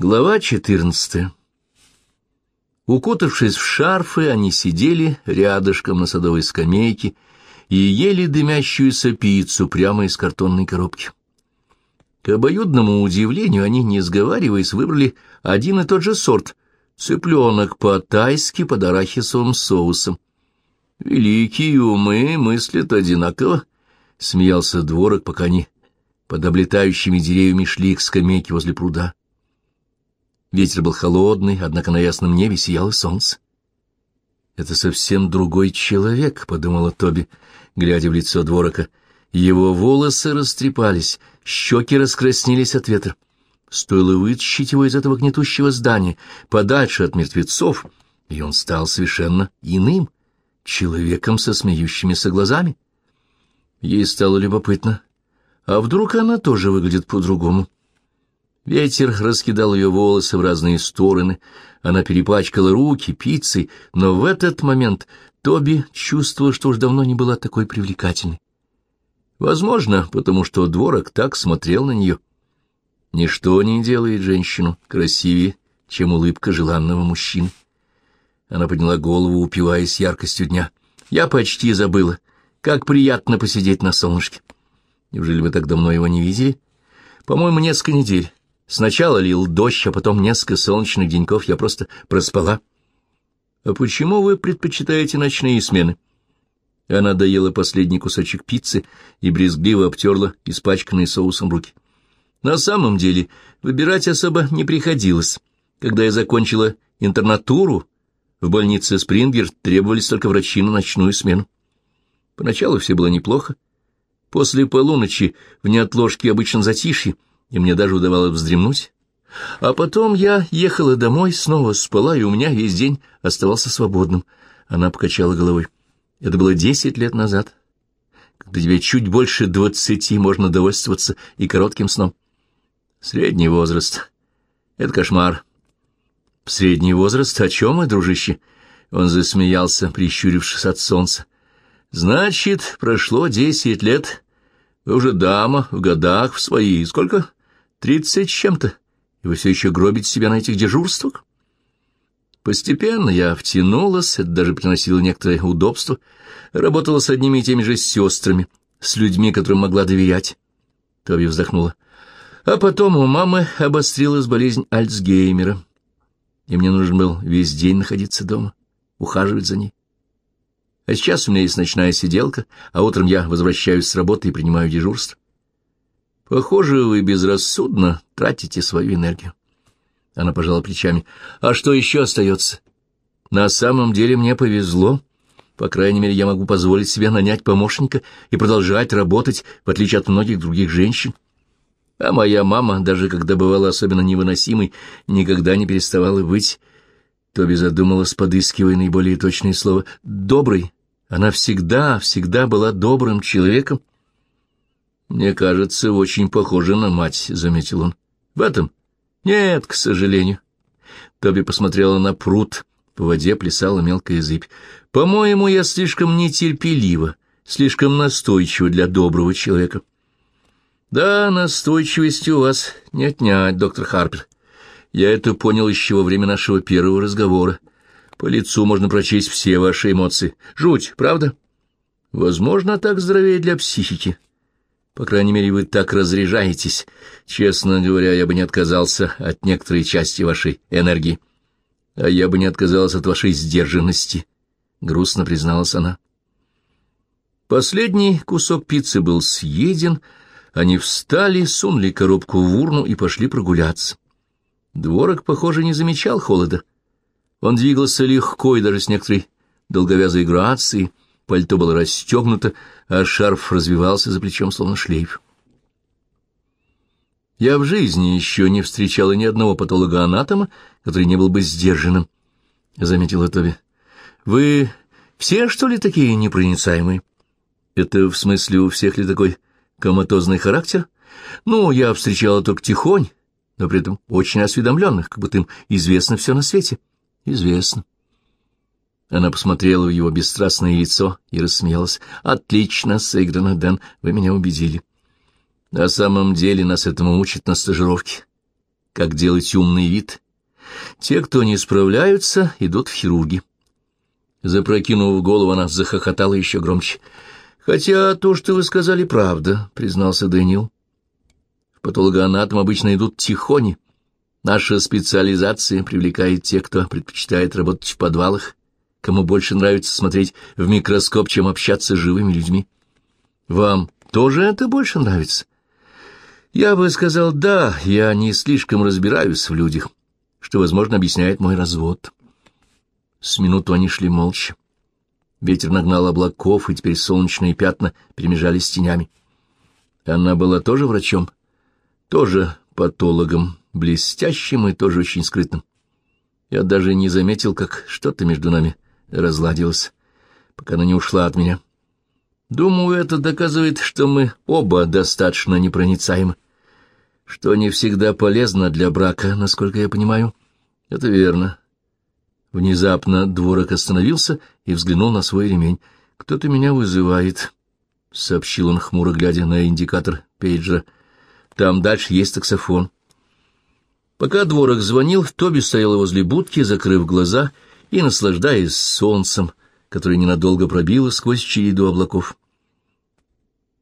Глава четырнадцатая Укутавшись в шарфы, они сидели рядышком на садовой скамейке и ели дымящуюся пиццу прямо из картонной коробки. К обоюдному удивлению они, не сговариваясь, выбрали один и тот же сорт — цыпленок по-тайски под арахисовым соусом. «Великие умы мыслят одинаково», — смеялся дворок, пока они под облетающими деревьями шли к скамейке возле пруда. Ветер был холодный, однако на ясном небе сияло солнце. «Это совсем другой человек», — подумала Тоби, глядя в лицо дворока. Его волосы растрепались, щеки раскраснелись от ветра. Стоило вытащить его из этого гнетущего здания, подальше от мертвецов, и он стал совершенно иным, человеком со смеющимися глазами. Ей стало любопытно. А вдруг она тоже выглядит по-другому? Ветер раскидал ее волосы в разные стороны, она перепачкала руки пиццей, но в этот момент Тоби чувствовала, что уж давно не была такой привлекательной. Возможно, потому что дворок так смотрел на нее. Ничто не делает женщину красивее, чем улыбка желанного мужчины. Она подняла голову, упиваясь яркостью дня. «Я почти забыла. Как приятно посидеть на солнышке. Неужели вы так давно его не видели? По-моему, несколько недель. Сначала лил дождь, а потом несколько солнечных деньков я просто проспала. А почему вы предпочитаете ночные смены? Она доела последний кусочек пиццы и брезгливо обтерла испачканные соусом руки. На самом деле, выбирать особо не приходилось. Когда я закончила интернатуру, в больнице Спрингер требовались только врачи на ночную смену. Поначалу все было неплохо. После полуночи в неотложке обычно затишье, и мне даже удавалось вздремнуть. А потом я ехала домой, снова спала, и у меня весь день оставался свободным. Она покачала головой. Это было десять лет назад. Когда тебе чуть больше двадцати, можно довольствоваться и коротким сном. Средний возраст. Это кошмар. Средний возраст? О чем мы, дружище? Он засмеялся, прищурившись от солнца. Значит, прошло десять лет. Вы уже дама, в годах, в свои. Сколько? Тридцать с чем-то, и вы все еще гробите себя на этих дежурствах? Постепенно я втянулась, это даже приносило некоторое удобство, работала с одними и теми же сестрами, с людьми, которым могла доверять. Тоби вздохнула. А потом у мамы обострилась болезнь Альцгеймера, и мне нужен был весь день находиться дома, ухаживать за ней. А сейчас у меня есть ночная сиделка, а утром я возвращаюсь с работы и принимаю дежурство. Похоже, вы безрассудно тратите свою энергию. Она пожала плечами. А что еще остается? На самом деле мне повезло. По крайней мере, я могу позволить себе нанять помощника и продолжать работать, в отличие от многих других женщин. А моя мама, даже когда бывала особенно невыносимой, никогда не переставала быть... Тоби задумалась, подыскивая наиболее точное слово. «Добрый». Она всегда, всегда была добрым человеком. «Мне кажется, очень похоже на мать», — заметил он. «В этом?» «Нет, к сожалению». Тоби посмотрела на пруд. По воде плясала мелкая зыбь. «По-моему, я слишком нетерпелива, слишком настойчива для доброго человека». «Да, настойчивости у вас не отнять, доктор Харпер. Я это понял еще во время нашего первого разговора. По лицу можно прочесть все ваши эмоции. Жуть, правда? Возможно, так здоровее для психики». По крайней мере, вы так разряжаетесь. Честно говоря, я бы не отказался от некоторой части вашей энергии. А я бы не отказалась от вашей сдержанности, — грустно призналась она. Последний кусок пиццы был съеден, они встали, сунули коробку в урну и пошли прогуляться. Дворок, похоже, не замечал холода. Он двигался легко и даже с некоторой долговязой грацией, пальто было расстегнуто, а шарф развивался за плечом, словно шлейф. Я в жизни еще не встречала ни одного патолога-анатома, который не был бы сдержанным, — заметила Тоби. — Вы все, что ли, такие непроницаемые? Это в смысле у всех ли такой коматозный характер? Ну, я встречала только тихонь, но при этом очень осведомленных, как будто им известно все на свете. Известно. Она посмотрела в его бесстрастное лицо и рассмеялась. «Отлично сыграно, Дэн, вы меня убедили. На самом деле нас этому учат на стажировке. как делать умный вид. Те, кто не справляются, идут в хирурги. Запрокинув голову, она захохотала еще громче. «Хотя то, что вы сказали, правда», — признался Дэниел. «В патологоанатом обычно идут тихони. Наша специализация привлекает тех, кто предпочитает работать в подвалах, кому больше нравится смотреть в микроскоп, чем общаться с живыми людьми. Вам тоже это больше нравится?» «Я бы сказал, да, я не слишком разбираюсь в людях, что, возможно, объясняет мой развод». С минуту они шли молча. Ветер нагнал облаков, и теперь солнечные пятна перемежались с тенями. Она была тоже врачом, тоже патологом, блестящим и тоже очень скрытным. Я даже не заметил, как что-то между нами разладилось, пока она не ушла от меня. Думаю, это доказывает, что мы оба достаточно непроницаемы, что не всегда полезно для брака, насколько я понимаю. Это верно. Внезапно дворок остановился и взглянул на свой ремень. «Кто-то меня вызывает», — сообщил он, хмуро глядя на индикатор пейджера. «Там дальше есть таксофон». Пока дворок звонил, Тоби стоял возле будки, закрыв глаза и наслаждаясь солнцем, которое ненадолго пробило сквозь череду облаков.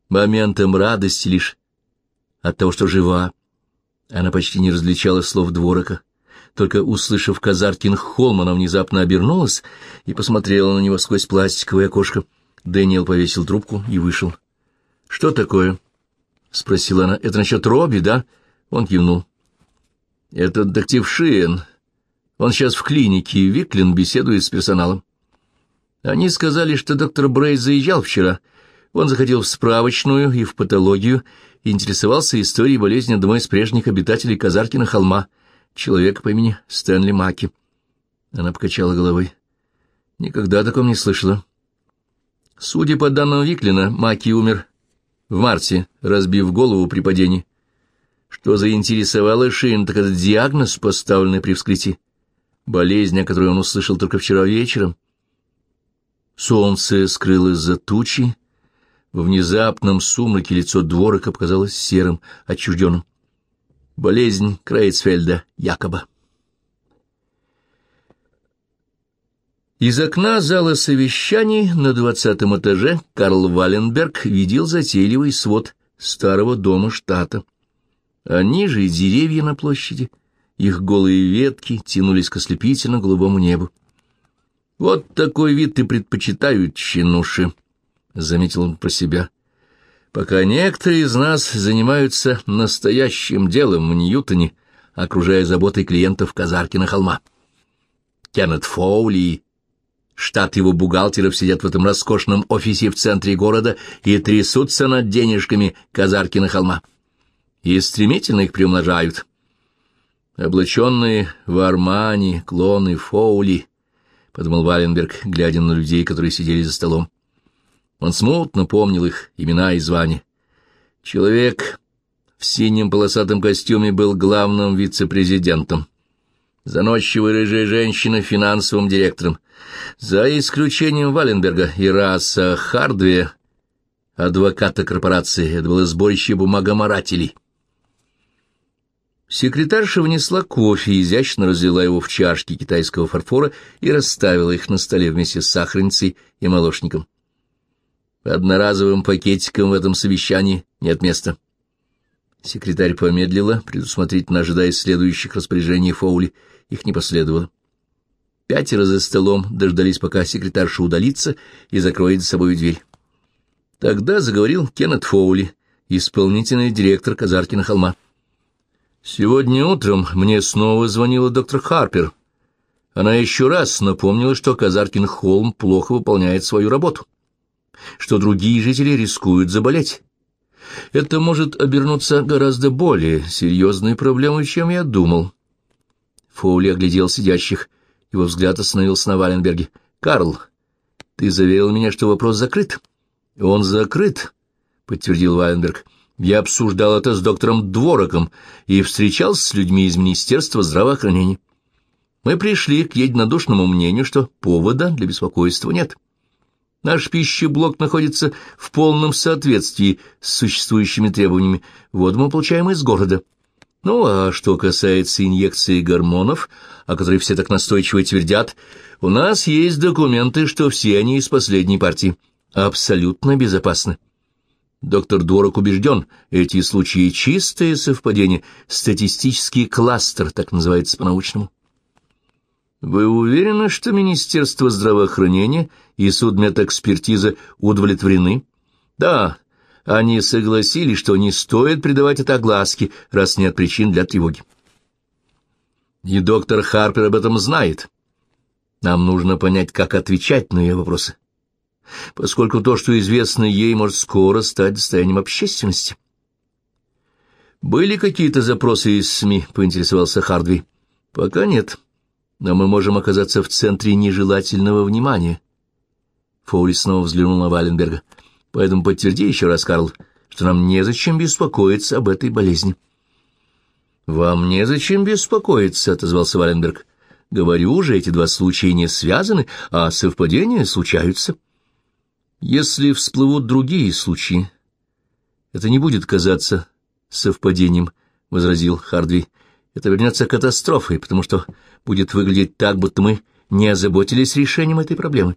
Моментом радости лишь от того, что жива. Она почти не различала слов дворока. Только услышав Казаркин холм, она внезапно обернулась и посмотрела на него сквозь пластиковое окошко. Дэниел повесил трубку и вышел. — Что такое? — спросила она. — Это насчет Робби, да? Он кивнул. — Это детектив Шиен. Он сейчас в клинике, Виклин беседует с персоналом. Они сказали, что доктор Брейс заезжал вчера. Он заходил в справочную и в патологию, и интересовался историей болезни одного из прежних обитателей Казаркина холма — человека по имени Стэнли Маки. Она покачала головой. Никогда о таком не слышала. Судя по данным Виклина, Маки умер в марте, разбив голову при падении. Что заинтересовало Шин, так это диагноз, поставленный при вскрытии. Болезнь, о которой он услышал только вчера вечером. Солнце скрылось за тучи. В внезапном сумраке лицо дворока показалось серым, отчужденным. Болезнь Крейцфельда, якобы. Из окна зала совещаний на двадцатом этаже Карл Валенберг видел затейливый свод старого дома штата. А ниже деревья на площади, их голые ветки тянулись к ослепительно голубому небу. «Вот такой вид и предпочитают чинуши», — заметил он про себя пока некоторые из нас занимаются настоящим делом в Ньютоне, окружая заботой клиентов Казаркина холма. Кеннет Фоули штат его бухгалтеров сидят в этом роскошном офисе в центре города и трясутся над денежками Казаркина холма. И стремительно их приумножают. Облаченные в армани, клоны Фоули, — подумал Валенберг, глядя на людей, которые сидели за столом. Он смутно помнил их имена и звания. Человек в синем полосатом костюме был главным вице-президентом. Заносчивая рыжая женщина — финансовым директором. За исключением Валенберга и раса Хардве, адвоката корпорации, это было сборище бумагоморателей. Секретарша внесла кофе, изящно разлила его в чашки китайского фарфора и расставила их на столе вместе с сахарницей и молочником. Одноразовым пакетиком в этом совещании нет места. Секретарь помедлила, предусмотрительно ожидая следующих распоряжений Фоули. Их не последовало. Пятеро за столом дождались, пока секретарша удалится и закроет за собой дверь. Тогда заговорил Кеннет Фоули, исполнительный директор Казаркина холма. «Сегодня утром мне снова звонила доктор Харпер. Она еще раз напомнила, что Казаркин холм плохо выполняет свою работу что другие жители рискуют заболеть. Это может обернуться гораздо более серьезной проблемой, чем я думал. Фоули оглядел сидящих. Его взгляд остановился на Валенберге. «Карл, ты заверил меня, что вопрос закрыт?» «Он закрыт», — подтвердил Валенберг. «Я обсуждал это с доктором Двороком и встречался с людьми из Министерства здравоохранения. Мы пришли к единодушному мнению, что повода для беспокойства нет». Наш пищеблок находится в полном соответствии с существующими требованиями. Воду мы получаем из города. Ну, а что касается инъекции гормонов, о которой все так настойчиво твердят, у нас есть документы, что все они из последней партии. Абсолютно безопасны. Доктор Дворок убежден, эти случаи чистое совпадение, статистический кластер, так называется по-научному. Вы уверены, что Министерство здравоохранения и судмедэкспертиза удовлетворены? Да, они согласились, что не стоит придавать это огласке, раз нет причин для тревоги. И доктор Харпер об этом знает. Нам нужно понять, как отвечать на ее вопросы, поскольку то, что известно ей, может скоро стать достоянием общественности. «Были какие-то запросы из СМИ?» — поинтересовался Хардви. «Пока нет, но мы можем оказаться в центре нежелательного внимания». Фоули снова взглянул на Валенберга. Поэтому подтверди еще раз, Карл, что нам незачем беспокоиться об этой болезни. — Вам незачем беспокоиться, — отозвался Валенберг. — Говорю же, эти два случая не связаны, а совпадения случаются. Если всплывут другие случаи, это не будет казаться совпадением, — возразил Хардви. Это вернется катастрофой, потому что будет выглядеть так, будто мы не озаботились решением этой проблемы.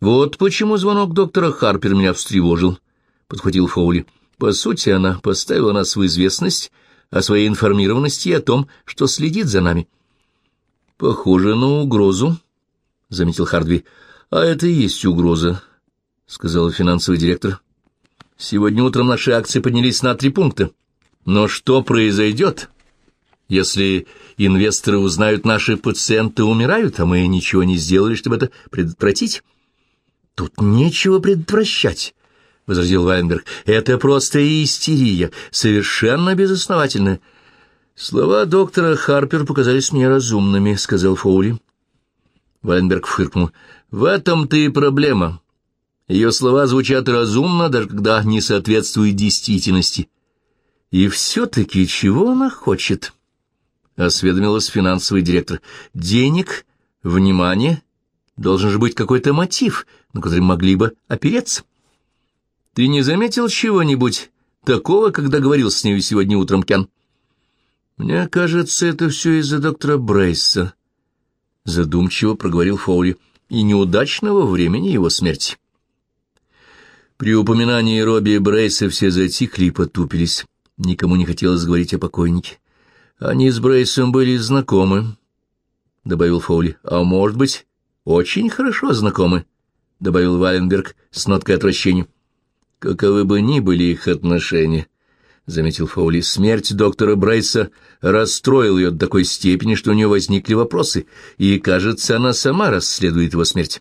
«Вот почему звонок доктора Харпер меня встревожил», — подхватил Фоули. «По сути, она поставила нас в известность о своей информированности и о том, что следит за нами». «Похоже на угрозу», — заметил Хардви. «А это и есть угроза», — сказал финансовый директор. «Сегодня утром наши акции поднялись на три пункта. Но что произойдет, если инвесторы узнают, наши пациенты умирают, а мы ничего не сделали, чтобы это предотвратить?» «Тут нечего предотвращать», — возразил Вайнберг. «Это просто истерия, совершенно безосновательная». «Слова доктора Харпер показались мне разумными», — сказал Фоули. Вайнберг фыркнул. «В этом-то и проблема. Ее слова звучат разумно, даже когда не соответствуют действительности». «И все-таки чего она хочет?» — осведомилась финансовый директор. «Денег? Внимание? Должен же быть какой-то мотив, на который могли бы опереться. Ты не заметил чего-нибудь такого, когда говорил с нею сегодня утром, Кен? Мне кажется, это все из-за доктора Брейса, — задумчиво проговорил Фоули, — и неудачного времени его смерти. При упоминании Робби Брейса все затихли и потупились. Никому не хотелось говорить о покойнике. Они с Брейсом были знакомы, — добавил Фоули, — а может быть, очень хорошо знакомы, — добавил Валенберг с ноткой отвращения. — Каковы бы ни были их отношения, — заметил Фаули, — смерть доктора Брайса расстроила ее до такой степени, что у нее возникли вопросы, и, кажется, она сама расследует его смерть.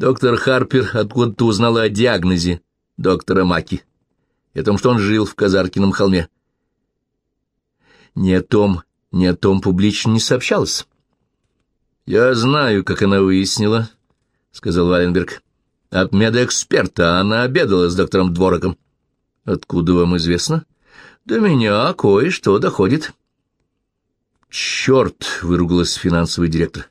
Доктор Харпер откуда-то узнала о диагнозе доктора Маки и о том, что он жил в Казаркином холме. Ни о том, ни о том публично не сообщалось. «Я знаю, как она выяснила», — сказал Валенберг. «От медэксперта она обедала с доктором Двороком». «Откуда вам известно?» «До меня кое-что доходит». «Черт!» — выругалась финансовый директор.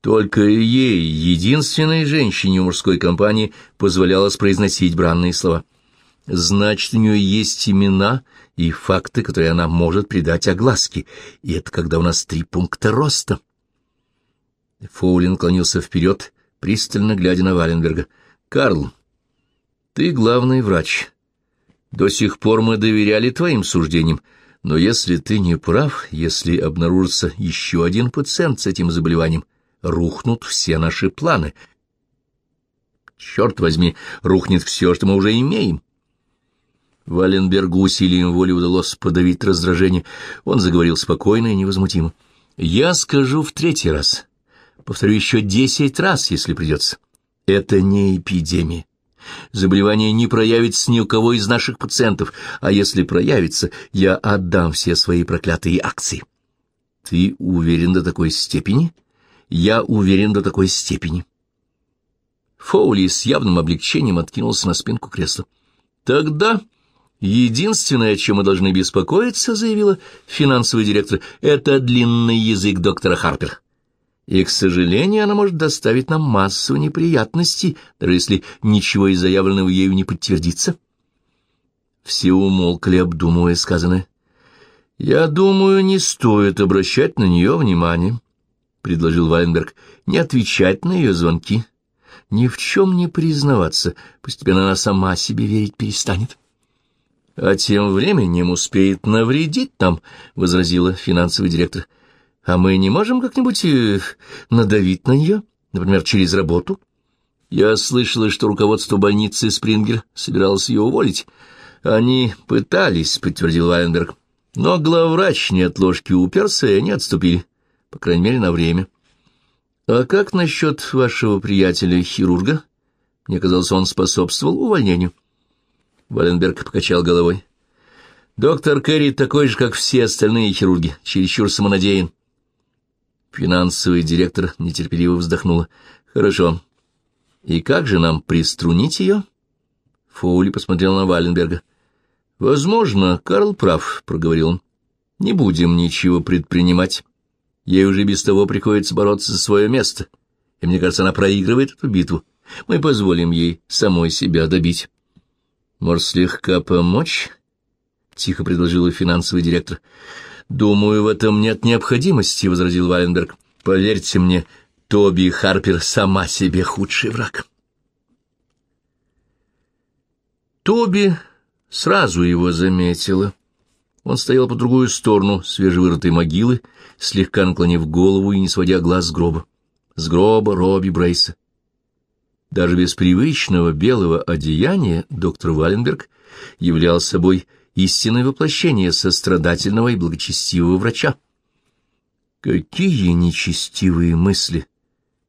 Только ей, единственной женщине в мужской компании, позволялось произносить бранные слова. Значит, у нее есть имена и факты, которые она может придать огласке, и это когда у нас три пункта роста. Фоулин клонился вперед, пристально глядя на Валенберга. «Карл, ты главный врач. До сих пор мы доверяли твоим суждениям, но если ты не прав, если обнаружится еще один пациент с этим заболеванием, рухнут все наши планы. Черт возьми, рухнет все, что мы уже имеем». Валенбергу усилием воли удалось подавить раздражение. Он заговорил спокойно и невозмутимо. «Я скажу в третий раз». Повторю еще десять раз, если придется. Это не эпидемия. Заболевание не проявится ни у кого из наших пациентов, а если проявится, я отдам все свои проклятые акции. Ты уверен до такой степени? Я уверен до такой степени. Фоули с явным облегчением откинулся на спинку кресла. Тогда единственное, о чем мы должны беспокоиться, заявила финансовый директор, это длинный язык доктора Харпер и, к сожалению, она может доставить нам массу неприятностей, даже если ничего из заявленного ею не подтвердится. Все умолкли, обдумывая сказанное. «Я думаю, не стоит обращать на нее внимание», — предложил Валенберг, — «не отвечать на ее звонки, ни в чем не признаваться, постепенно она сама себе верить перестанет». «А тем временем успеет навредить нам», — возразила финансовый директор. «А мы не можем как-нибудь э, надавить на нее, например, через работу?» Я слышала, что руководство больницы Спрингер собиралось ее уволить. Они пытались, — подтвердил Вайенберг. Но главврач не от ложки уперся, и они отступили, по крайней мере, на время. А как насчет вашего приятеля-хирурга? Мне казалось, он способствовал увольнению. Валенберг покачал головой. Доктор Керри такой же, как все остальные хирурги, чересчур самонадеян. Финансовый директор нетерпеливо вздохнула. Хорошо. И как же нам приструнить ее? Фоули посмотрел на Валенберга. «Возможно, Карл прав», — проговорил он. «Не будем ничего предпринимать. Ей уже без того приходится бороться за свое место, и мне кажется, она проигрывает эту битву. Мы позволим ей самой себя добить». «Может, слегка помочь?» — тихо предложил финансовый директор. «Думаю, в этом нет необходимости», — возразил Валенберг. «Поверьте мне, Тоби Харпер сама себе худший враг». Тоби сразу его заметила. Он стоял по другую сторону свежевырытой могилы, слегка наклонив голову и не сводя глаз с гроба. С гроба Робби Брейса. Даже без привычного белого одеяния доктор Валенберг являл собой истинное воплощение сострадательного и благочестивого врача. «Какие нечестивые мысли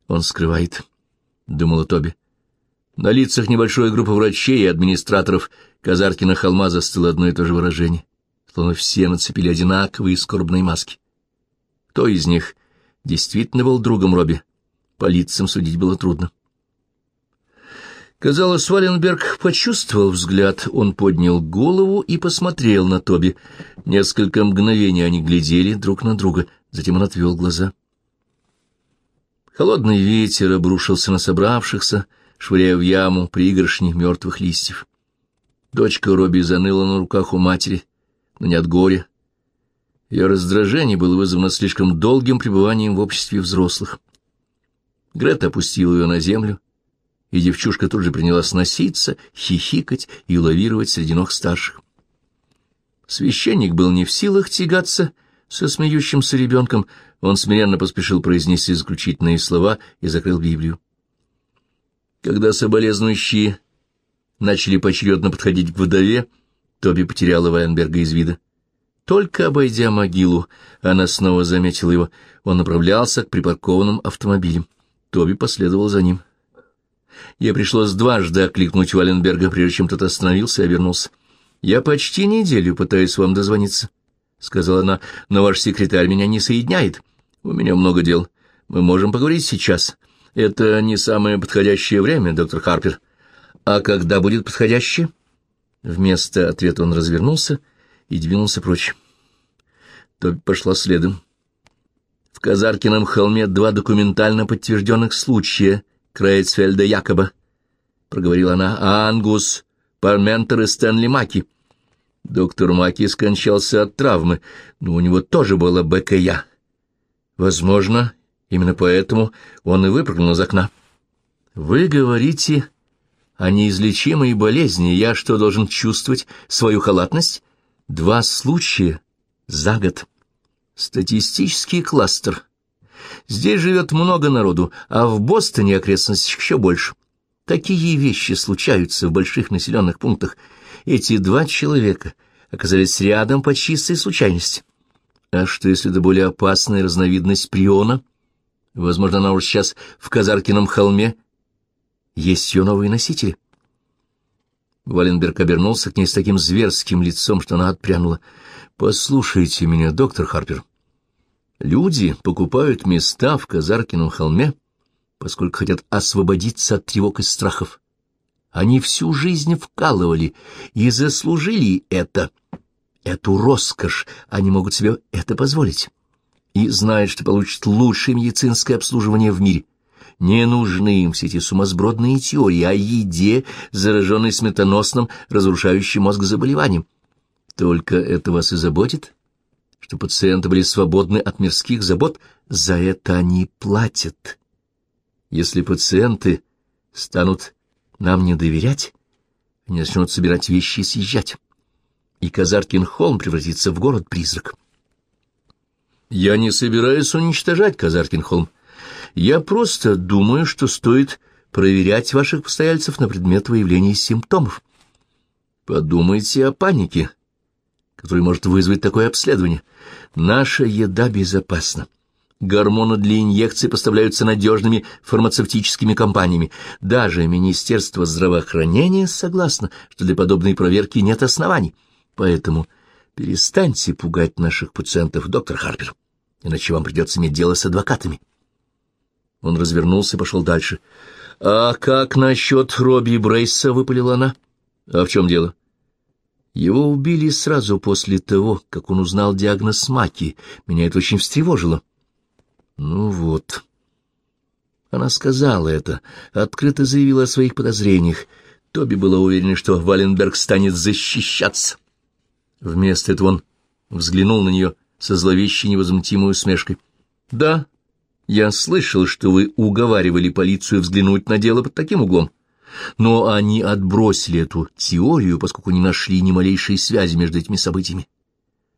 он скрывает!» — думала Тоби. На лицах небольшой группы врачей и администраторов Казаркина холма застыло одно и то же выражение, словно все нацепили одинаковые скорбные маски. Кто из них действительно был другом Робби? По лицам судить было трудно. Казалось, Валенберг почувствовал взгляд, он поднял голову и посмотрел на Тоби. Несколько мгновений они глядели друг на друга, затем он отвел глаза. Холодный ветер обрушился на собравшихся, швыряя в яму пригоршни мертвых листьев. Дочка Робби заныла на руках у матери, но не от горя. Ее раздражение было вызвано слишком долгим пребыванием в обществе взрослых. Грета опустила ее на землю, и девчушка тут же принялась носиться, хихикать и лавировать среди ног старших. Священник был не в силах тягаться со смеющимся ребенком, он смиренно поспешил произнести заключительные слова и закрыл Библию. Когда соболезнующие начали поочередно подходить к вдове, Тоби потеряла Вайнберга из вида. Только обойдя могилу, она снова заметила его. Он направлялся к припаркованным автомобилям. Тоби последовал за ним. Я пришлось дважды окликнуть Валенберга, прежде чем тот остановился и обернулся. «Я почти неделю пытаюсь вам дозвониться», — сказала она, — «но ваш секретарь меня не соединяет. У меня много дел. Мы можем поговорить сейчас. Это не самое подходящее время, доктор Харпер. А когда будет подходящее? Вместо ответа он развернулся и двинулся прочь. Тоби пошла следом. В Казаркином холме два документально подтвержденных случая Крейцфельда якобы, — проговорила она, — Ангус, Парментер и Стэнли Маки. Доктор Маки скончался от травмы, но у него тоже было БКЯ. Возможно, Именно поэтому он и выпрыгнул из окна. «Вы говорите о неизлечимой болезни. Я что, должен чувствовать свою халатность? Два случая за год. Статистический кластер. Здесь живет много народу, а в Бостоне окрестностях еще больше. Такие вещи случаются в больших населенных пунктах. Эти два человека оказались рядом по чистой случайности. А что, если это более опасная разновидность приона?» Возможно, она уже сейчас в Казаркином холме. Есть ее новые носители. Валенберг обернулся к ней с таким зверским лицом, что она отпрянула. «Послушайте меня, доктор Харпер. Люди покупают места в Казаркином холме, поскольку хотят освободиться от тревог и страхов. Они всю жизнь вкалывали и заслужили это. Эту роскошь они могут себе это позволить и знает, что получит лучшее медицинское обслуживание в мире. Не нужны им все эти сумасбродные теории о еде, зараженной сметоносным, разрушающим мозг заболеванием. Только это вас и заботит? что пациенты были свободны от мирских забот, за это они платят. Если пациенты станут нам не доверять, они начнут собирать вещи и съезжать, и Казаркин-холм превратится в город-призрак. Я не собираюсь уничтожать Казаркин-холм. Я просто думаю, что стоит проверять ваших постояльцев на предмет выявления симптомов. Подумайте о панике, которая может вызвать такое обследование. Наша еда безопасна. Гормоны для инъекций поставляются надежными фармацевтическими компаниями. Даже Министерство здравоохранения согласно, что для подобной проверки нет оснований. Поэтому перестаньте пугать наших пациентов, доктор Харпер, иначе вам придется иметь дело с адвокатами. Он развернулся и пошел дальше. «А как насчет Робби Брейса?» — выпалила она. «А в чем дело?» «Его убили сразу после того, как он узнал диагноз Маки. Меня это очень встревожило». «Ну вот». Она сказала это, открыто заявила о своих подозрениях. Тоби была уверена, что Валенберг станет защищаться. Вместо этого он взглянул на нее со зловещей невозмутимой усмешкой. «Да, я слышал, что вы уговаривали полицию взглянуть на дело под таким углом. Но они отбросили эту теорию, поскольку не нашли ни малейшей связи между этими событиями.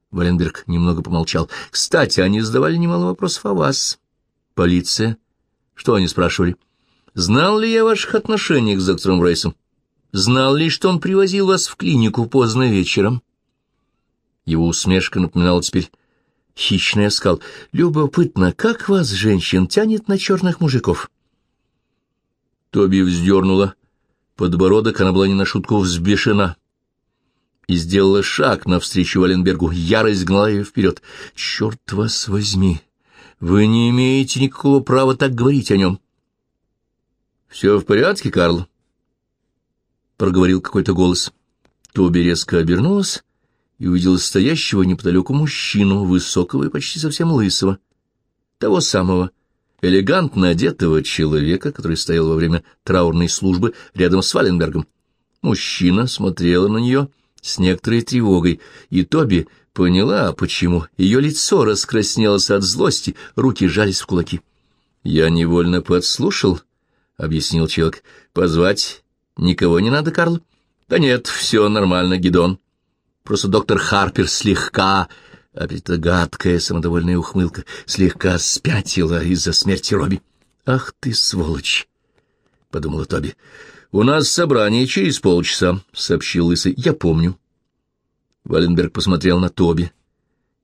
Валенберг немного помолчал. «Кстати, они задавали немало вопросов о вас. Полиция? Что они спрашивали? Знал ли я о ваших отношениях с доктором Рейсом? Знал ли, что он привозил вас в клинику поздно вечером?» Его усмешка напоминала теперь хищный оскал. «Любопытно, как вас, женщин, тянет на черных мужиков?» Тоби вздернула подбородок, она была не на шутку взбешена. И сделала шаг навстречу Валенбергу, ярость гнала ее вперед. «Черт вас возьми! Вы не имеете никакого права так говорить о нем!» «Все в порядке, Карл?» — проговорил какой-то голос. Тоби резко обернулась и увидела стоящего неподалеку мужчину, высокого и почти совсем лысого, того самого, элегантно одетого человека, который стоял во время траурной службы рядом с Валенбергом. Мужчина смотрела на нее с некоторой тревогой, и Тоби поняла, почему. Ее лицо раскраснелось от злости, руки жались в кулаки. «Я невольно подслушал», — объяснил человек. «Позвать никого не надо, Карл?» «Да нет, все нормально, Гидон. Просто доктор Харпер слегка, опять эта гадкая самодовольная ухмылка, слегка спятила из-за смерти Робби. «Ах ты, сволочь!» — подумала Тоби. «У нас собрание через полчаса», — сообщил Лысый. «Я помню». Валенберг посмотрел на Тоби.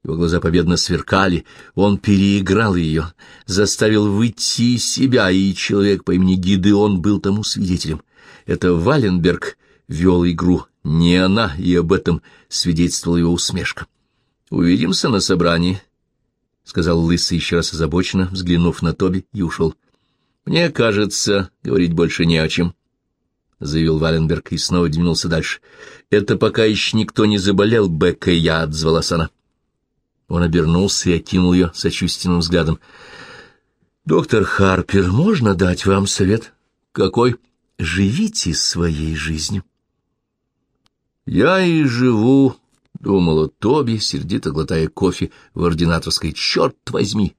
Его глаза победно сверкали. Он переиграл ее, заставил выйти из себя, и человек по имени Гидеон был тому свидетелем. Это Валенберг вел игру, не она, и об этом свидетельствовала его усмешка. «Увидимся на собрании», — сказал Лысый еще раз озабоченно, взглянув на Тоби, и ушел. «Мне кажется, говорить больше не о чем», — заявил Валенберг и снова двинулся дальше. «Это пока еще никто не заболел, Бекка я», — отзвалась она. Он обернулся и окинул ее сочувственным взглядом. «Доктор Харпер, можно дать вам совет?» «Какой?» «Живите своей жизнью». «Я и живу», — думала Тоби, сердито глотая кофе в ординаторской. «Черт возьми!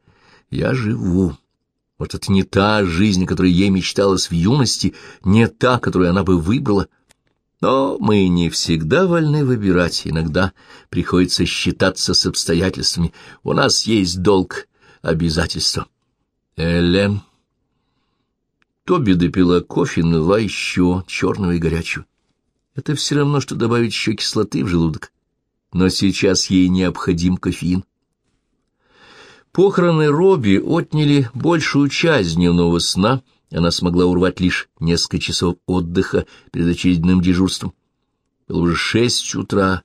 Я живу!» Вот это не та жизнь, которой ей мечталась в юности, не та, которую она бы выбрала. Но мы не всегда вольны выбирать, иногда приходится считаться с обстоятельствами. У нас есть долг, обязательства. Элен... Тоби допила кофе, ныла еще черного и горячего. Это все равно, что добавить еще кислоты в желудок. Но сейчас ей необходим кофеин. Похороны Робби отняли большую часть дневного сна, она смогла урвать лишь несколько часов отдыха перед очередным дежурством. Было уже шесть утра,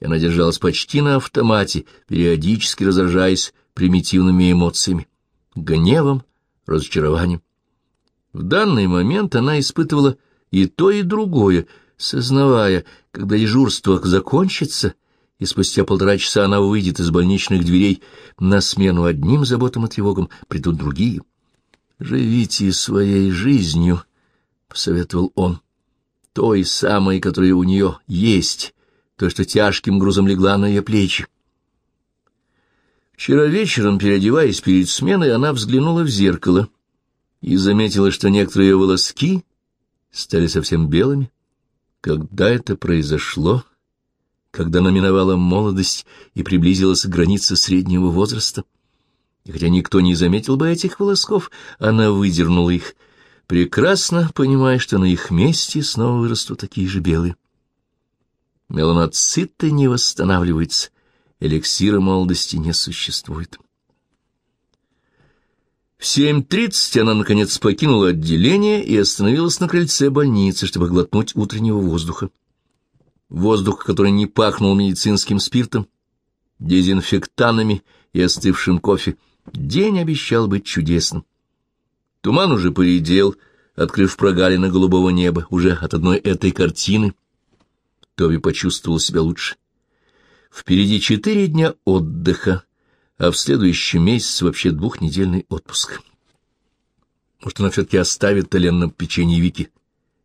и она держалась почти на автомате, периодически разражаясь примитивными эмоциями — гневом, разочарованием. В данный момент она испытывала и то, и другое — сознавая, когда дежурство закончится, и спустя полтора часа она выйдет из больничных дверей, на смену одним заботам и тревогам придут другие. «Живите своей жизнью», — посоветовал он, — «той самой, которая у нее есть, то, что тяжким грузом легла на ее плечи». Вчера вечером, переодеваясь перед сменой, она взглянула в зеркало и заметила, что некоторые волоски стали совсем белыми. Когда это произошло? Когда она миновала молодость и приблизилась к границе среднего возраста? И хотя никто не заметил бы этих волосков, она выдернула их, прекрасно понимая, что на их месте снова вырастут такие же белые. Меланоциты не восстанавливаются, эликсира молодости не существует. В 7.30 она, наконец, покинула отделение и остановилась на крыльце больницы, чтобы глотнуть утреннего воздуха. Воздух, который не пахнул медицинским спиртом, дезинфектанами и остывшим кофе. День обещал быть чудесным. Туман уже поредел, открыв прогалины голубого неба уже от одной этой картины. Тоби почувствовал себя лучше. Впереди четыре дня отдыха, а в следующем месяце вообще двухнедельный отпуск. Может, она все-таки оставит Толенном печенье Вики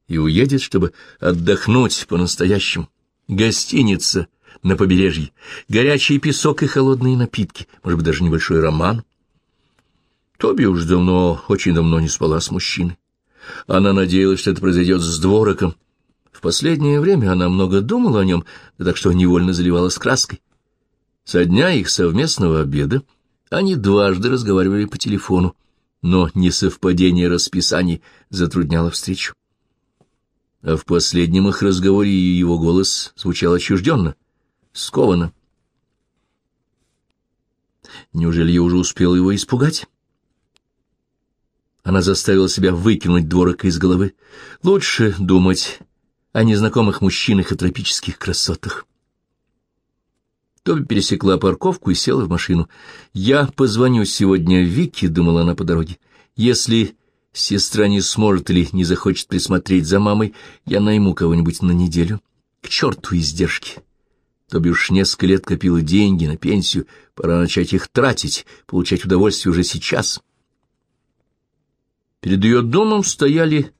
и уедет, чтобы отдохнуть по-настоящему. Гостиница на побережье, горячий песок и холодные напитки, может быть, даже небольшой роман. Тоби уж давно, очень давно не спала с мужчиной. Она надеялась, что это произойдет с двороком, в последнее время она много думала о нем, да так что невольно заливалась краской. Со дня их совместного обеда они дважды разговаривали по телефону, но несовпадение расписаний затрудняло встречу. А в последнем их разговоре его голос звучал отчужденно, скованно. Неужели я уже успел его испугать? Она заставила себя выкинуть дворок из головы. Лучше думать о незнакомых мужчинах и тропических красотах. Тоби пересекла парковку и села в машину. «Я позвоню сегодня Вике», — думала она по дороге. «Если сестра не сможет или не захочет присмотреть за мамой, я найму кого-нибудь на неделю. К черту издержки!» Тоби уж несколько лет копила деньги на пенсию, пора начать их тратить, получать удовольствие уже сейчас. Перед ее домом стояли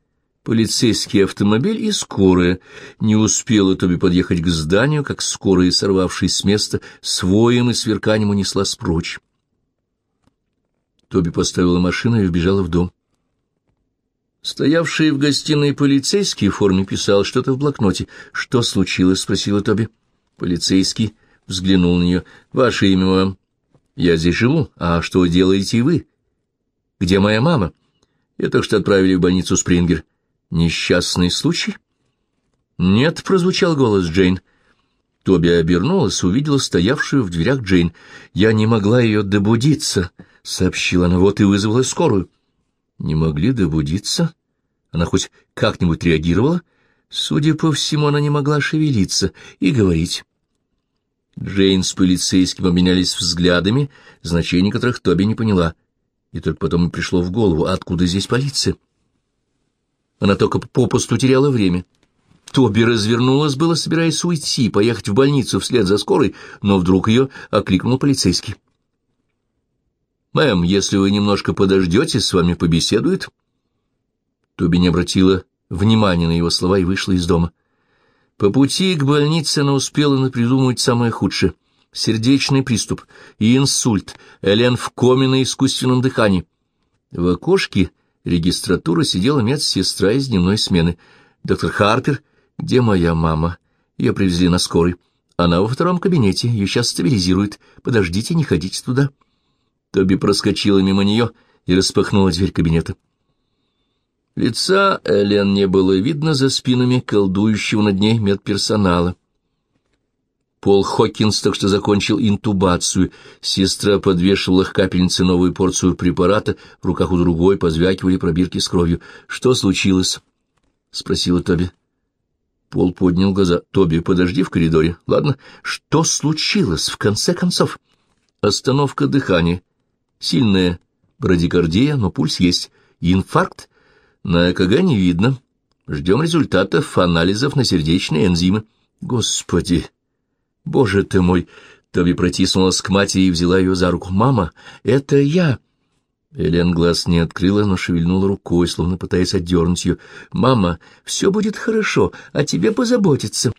полицейский автомобиль и скорая. Не успела Тоби подъехать к зданию, как скорая, сорвавшись с места, своим и сверканием унесла прочь. Тоби поставила машину и вбежала в дом. Стоявший в гостиной полицейский в форме писал что-то в блокноте. «Что случилось?» — спросила Тоби. Полицейский взглянул на нее. «Ваше имя, мам?» «Я здесь живу. А что делаете вы?» «Где моя мама?» «Я только что отправили в больницу Спрингер». «Несчастный случай?» «Нет», — прозвучал голос Джейн. Тоби обернулась, увидела стоявшую в дверях Джейн. «Я не могла ее добудиться», — сообщила она, — вот и вызвала скорую. «Не могли добудиться?» Она хоть как-нибудь реагировала? Судя по всему, она не могла шевелиться и говорить. Джейн с полицейским обменялись взглядами, значение которых Тоби не поняла. И только потом пришло в голову, откуда здесь полиция. Она только попусту теряла время. Тоби развернулась было, собираясь уйти, поехать в больницу вслед за скорой, но вдруг ее окликнул полицейский. «Мэм, если вы немножко подождете, с вами побеседует». Тоби не обратила внимания на его слова и вышла из дома. По пути к больнице она успела напридумывать самое худшее — сердечный приступ и инсульт, Элен в коме на искусственном дыхании. В окошке регистратура сидела медсестра из дневной смены. «Доктор Харпер, где моя мама?» Ее привезли на скорой. Она во втором кабинете, ее сейчас стабилизируют. Подождите, не ходите туда. Тоби проскочила мимо нее и распахнула дверь кабинета. Лица Элен не было видно за спинами колдующего над ней медперсонала. Пол Хокинс так что закончил интубацию. Сестра подвешивала к капельнице новую порцию препарата, в руках у другой позвякивали пробирки с кровью. «Что случилось?» — спросила Тоби. Пол поднял глаза. «Тоби, подожди в коридоре. Ладно. Что случилось, в конце концов?» «Остановка дыхания. Сильная брадикардия, но пульс есть. Инфаркт? На ЭКГ не видно. Ждем результатов анализов на сердечные энзимы. Господи!» «Боже ты мой!» Тоби протиснулась к матери и взяла ее за руку. «Мама, это я!» Элен глаз не открыла, но шевельнула рукой, словно пытаясь отдернуть ее. «Мама, все будет хорошо, о тебе позаботиться».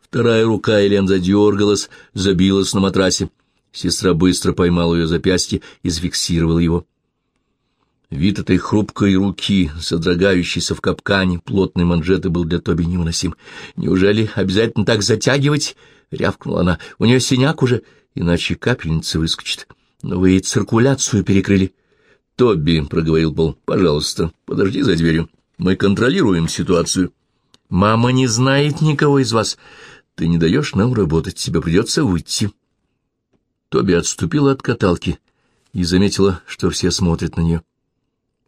Вторая рука Элен задергалась, забилась на матрасе. Сестра быстро поймала ее запястье и зафиксировала его. Вид этой хрупкой руки, содрогающейся в капкане, плотной манжеты был для Тоби невыносим. «Неужели обязательно так затягивать?» — рявкнула она. «У нее синяк уже, иначе капельница выскочит. Но вы ей циркуляцию перекрыли». «Тоби», — проговорил Пол, — «пожалуйста, подожди за дверью. Мы контролируем ситуацию». «Мама не знает никого из вас. Ты не даешь нам работать, тебе придется выйти». Тоби отступила от каталки и заметила, что все смотрят на нее.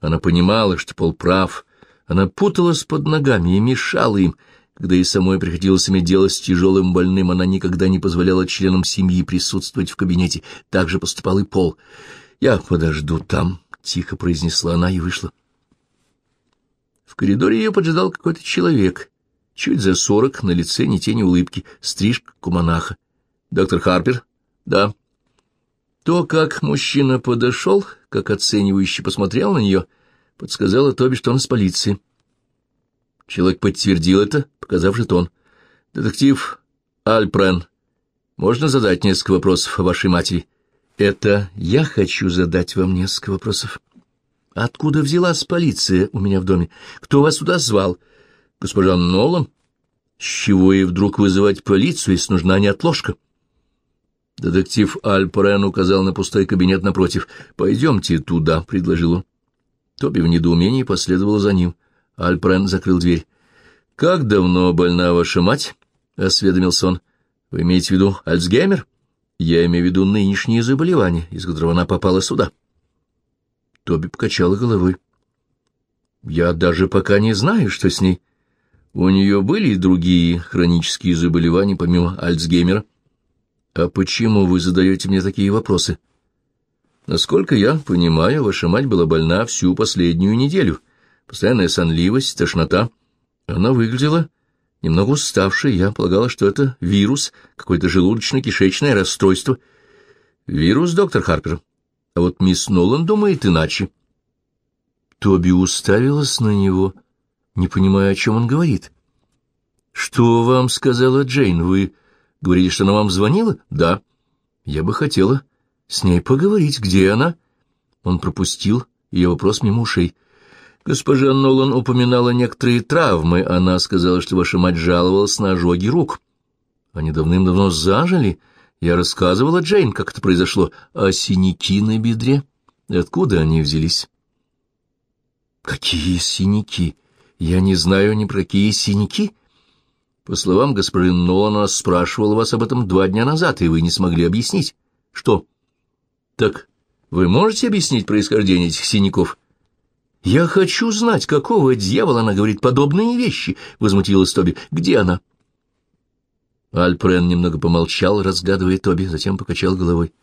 Она понимала, что Пол прав. Она путалась под ногами и мешала им. Когда ей самой приходилось иметь дело с тяжелым больным, она никогда не позволяла членам семьи присутствовать в кабинете. Так же поступал и Пол. «Я подожду там», — тихо произнесла она и вышла. В коридоре ее поджидал какой-то человек. Чуть за сорок, на лице ни тени улыбки, стрижка куманаха. «Доктор Харпер?» «Да». То, как мужчина подошел, как оценивающе посмотрел на нее, подсказало Тоби, что он с полиции. Человек подтвердил это, показав жетон. «Детектив Альпрен, можно задать несколько вопросов о вашей матери?» «Это я хочу задать вам несколько вопросов. Откуда взялась полиция у меня в доме? Кто вас туда звал? Госпожа Нолан? С чего ей вдруг вызывать полицию, если нужна неотложка?» Детектив Альпрен указал на пустой кабинет напротив. «Пойдемте туда», — предложил он. Тоби в недоумении последовал за ним. Альпрен закрыл дверь. «Как давно больна ваша мать?» — осведомился он. «Вы имеете в виду Альцгеймер?» «Я имею в виду нынешнее заболевание, из которого она попала сюда». Тоби покачала головой. «Я даже пока не знаю, что с ней. У нее были и другие хронические заболевания, помимо Альцгеймера?» «А почему вы задаете мне такие вопросы?» «Насколько я понимаю, ваша мать была больна всю последнюю неделю. Постоянная сонливость, тошнота. Она выглядела немного уставшей. Я полагала, что это вирус, какое-то желудочно-кишечное расстройство. Вирус, доктор Харпер. А вот мисс Нолан думает иначе». Тоби уставилась на него, не понимая, о чем он говорит. «Что вам сказала Джейн? Вы Говорили, что она вам звонила? Да. Я бы хотела с ней поговорить. Где она? Он пропустил ее вопрос мимо ушей. Госпожа Нолан упоминала некоторые травмы. Она сказала, что ваша мать жаловалась на ожоги рук. Они давным-давно зажили. Я рассказывала Джейн, как это произошло. А синяки на бедре? Откуда они взялись? Какие синяки? Я не знаю ни про какие синяки. По словам господина Нолана, спрашивал вас об этом два дня назад, и вы не смогли объяснить. Что? Так вы можете объяснить происхождение этих синяков? Я хочу знать, какого дьявола она говорит подобные вещи, — возмутилась Тоби. Где она? Альпрен немного помолчал, разгадывая Тоби, затем покачал головой.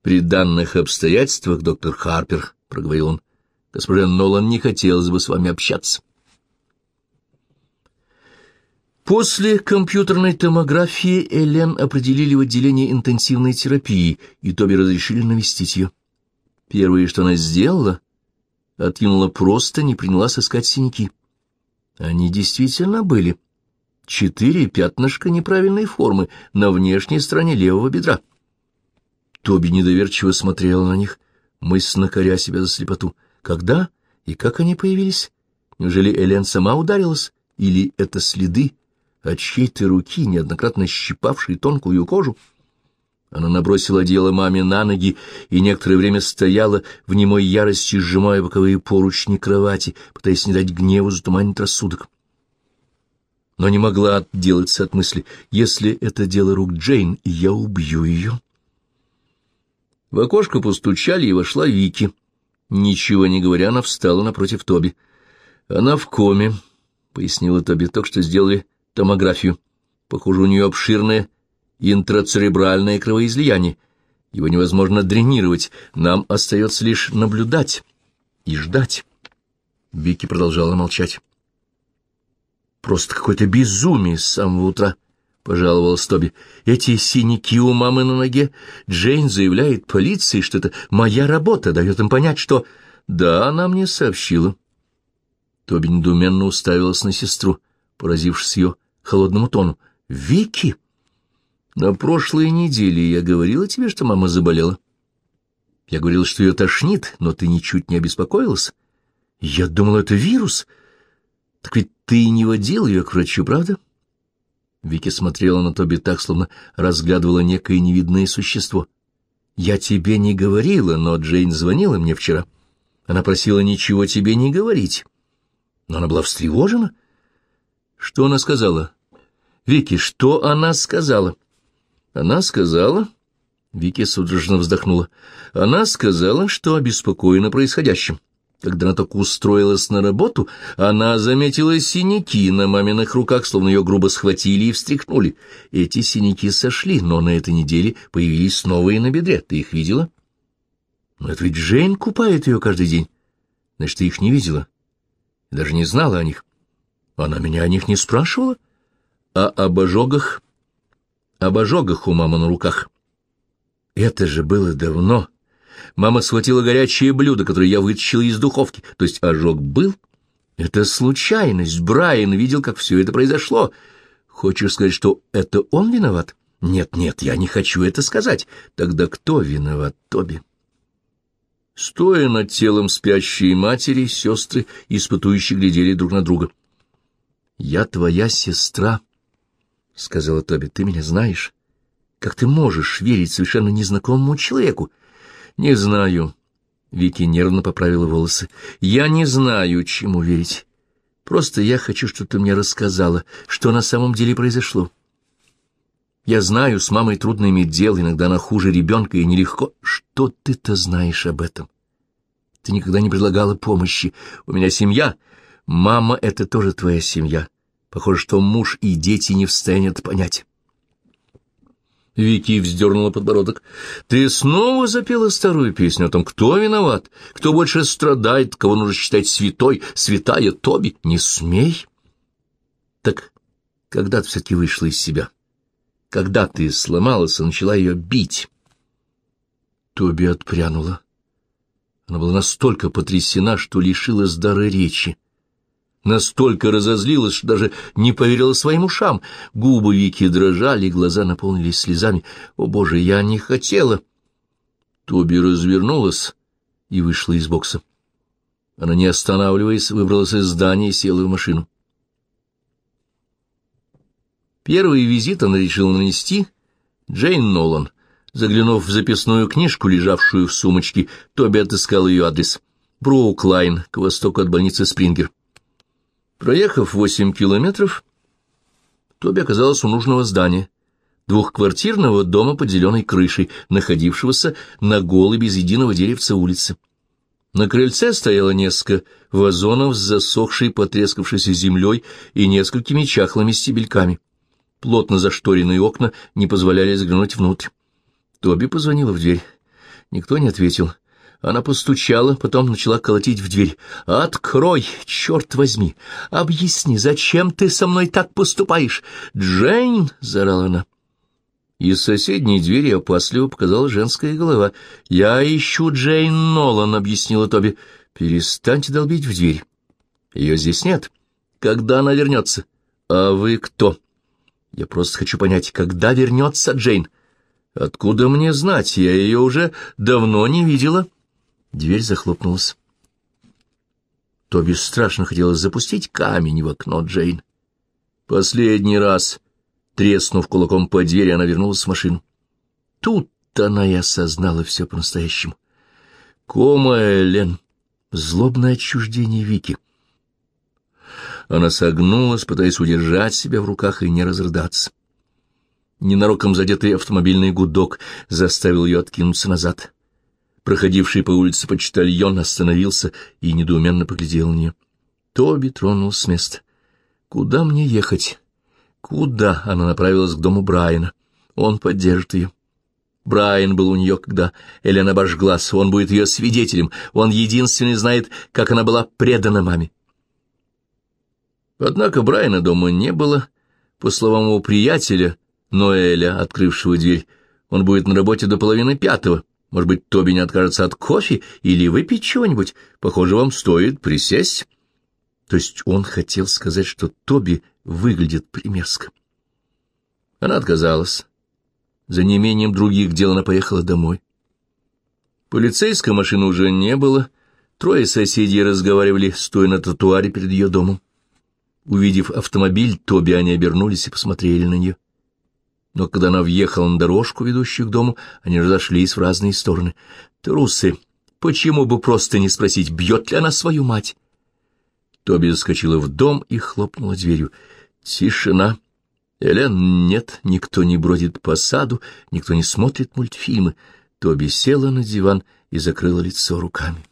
«При данных обстоятельствах, доктор Харпер, — проговорил он, — господин Нолан не хотелось бы с вами общаться». После компьютерной томографии Элен определили в отделение интенсивной терапии, и Тоби разрешили навестить ее. Первое, что она сделала, откинула просто, не принялась искать синяки. Они действительно были. Четыре пятнышка неправильной формы на внешней стороне левого бедра. Тоби недоверчиво смотрела на них, мысленно коря себя за слепоту. Когда и как они появились? Неужели Элен сама ударилась? Или это следы от чьей-то руки, неоднократно щипавшей тонкую кожу. Она набросила дело маме на ноги и некоторое время стояла в немой ярости, сжимая боковые поручни кровати, пытаясь не дать гневу затуманить рассудок. Но не могла отделаться от мысли, если это дело рук Джейн, я убью ее. В окошко постучали, и вошла Вики. Ничего не говоря, она встала напротив Тоби. «Она в коме», — пояснила Тоби, — «только что сделали томографию. Похоже, у нее обширное интрацеребральное кровоизлияние. Его невозможно дренировать. Нам остается лишь наблюдать и ждать. Вики продолжала молчать. «Просто какое-то безумие с самого утра», — пожаловалась Тоби. «Эти синяки у мамы на ноге. Джейн заявляет полиции, что это моя работа, дает им понять, что...» «Да, она мне сообщила». Тоби недоуменно уставилась на сестру, поразившись ее холодному тону. «Вики!» На прошлой неделе я говорила тебе, что мама заболела. Я говорила, что ее тошнит, но ты ничуть не обеспокоилась. Я думала, это вирус. Так ведь ты не водил ее к врачу, правда? Вики смотрела на Тоби так, словно разглядывала некое невидное существо. Я тебе не говорила, но Джейн звонила мне вчера. Она просила ничего тебе не говорить. Но она была встревожена. Что она сказала? Вики, что она сказала? Она сказала... Вики судорожно вздохнула. Она сказала, что обеспокоена происходящим. Когда она только устроилась на работу, она заметила синяки на маминых руках, словно ее грубо схватили и встряхнули. Эти синяки сошли, но на этой неделе появились новые на бедре. Ты их видела? Но это ведь Джейн купает ее каждый день. Значит, ты их не видела. Даже не знала о них. Она меня о них не спрашивала. А об ожогах? Об ожогах у мамы на руках. Это же было давно. Мама схватила горячее блюдо, которое я вытащила из духовки. То есть ожог был? Это случайность. Брайан видел, как все это произошло. Хочешь сказать, что это он виноват? Нет, нет, я не хочу это сказать. Тогда кто виноват, Тоби? Стоя над телом спящей матери, сестры, испытующие, глядели друг на друга. «Я твоя сестра», — сказала Тоби, — «ты меня знаешь. Как ты можешь верить совершенно незнакомому человеку? Не знаю. Вики нервно поправила волосы. Я не знаю, чему верить. Просто я хочу, чтобы ты мне рассказала, что на самом деле произошло. Я знаю, с мамой трудно иметь дело, иногда она хуже ребенка и нелегко. Что ты-то знаешь об этом? Ты никогда не предлагала помощи. У меня семья. Мама — это тоже твоя семья. Похоже, что муж и дети не в состоянии это понять. Вики вздернула подбородок. «Ты снова запела старую песню о том, кто виноват, кто больше страдает, кого нужно считать святой, святая Тоби. Не смей!» «Так когда ты все-таки вышла из себя? Когда ты сломалась и начала ее бить?» Тоби отпрянула. Она была настолько потрясена, что лишилась дара речи настолько разозлилась, что даже не поверила своим ушам. Губы Вики дрожали, глаза наполнились слезами. «О, Боже, я не хотела!» Тоби развернулась и вышла из бокса. Она, не останавливаясь, выбралась из здания и села в машину. Первый визит она решила нанести Джейн Нолан. Заглянув в записную книжку, лежавшую в сумочке, Тоби отыскал ее адрес. Бруклайн, к востоку от больницы Спрингер. Проехав восемь километров, Тоби оказалась у нужного здания, двухквартирного дома под зеленой крышей, находившегося на голой без единого деревца улице. На крыльце стояло несколько вазонов с засохшей потрескавшейся землей и несколькими чахлыми стебельками. Плотно зашторенные окна не позволяли заглянуть внутрь. Тоби позвонила в дверь. Никто не ответил. Она постучала, потом начала колотить в дверь. «Открой, черт возьми! Объясни, зачем ты со мной так поступаешь?» «Джейн!» — заорала она. Из соседней двери опасливо показала женская голова. «Я ищу Джейн Нолан», — объяснила Тоби. «Перестаньте долбить в дверь. Ее здесь нет. Когда она вернется?» «А вы кто?» «Я просто хочу понять, когда вернется Джейн?» «Откуда мне знать? Я ее уже давно не видела». Дверь захлопнулась. Тоби страшно хотелось запустить камень в окно Джейн. Последний раз, треснув кулаком по двери, она вернулась в машину. Тут она и осознала все по-настоящему. Кома Элен, злобное отчуждение Вики. Она согнулась, пытаясь удержать себя в руках и не разрыдаться. Ненароком задетый автомобильный гудок заставил ее откинуться назад. Проходивший по улице почтальон остановился и недоуменно поглядел на нее. Тоби тронулся с места. «Куда мне ехать?» «Куда?» — она направилась к дому Брайана. Он поддержит ее. Брайан был у нее, когда Элена обожглась. Он будет ее свидетелем. Он единственный знает, как она была предана маме. Однако Брайана дома не было. По словам его приятеля, Ноэля, открывшего дверь, он будет на работе до половины пятого. Может быть, Тоби не откажется от кофе или выпить чего-нибудь? Похоже, вам стоит присесть. То есть он хотел сказать, что Тоби выглядит примерзко. Она отказалась. За неимением других дел она поехала домой. Полицейской машины уже не было. Трое соседей разговаривали, стоя на тротуаре перед ее домом. Увидев автомобиль, Тоби они обернулись и посмотрели на нее. Но когда она въехала на дорожку, ведущую к дому, они разошлись в разные стороны. Трусы! Почему бы просто не спросить, бьет ли она свою мать? Тоби заскочила в дом и хлопнула дверью. Тишина. Элен нет, никто не бродит по саду, никто не смотрит мультфильмы. Тоби села на диван и закрыла лицо руками.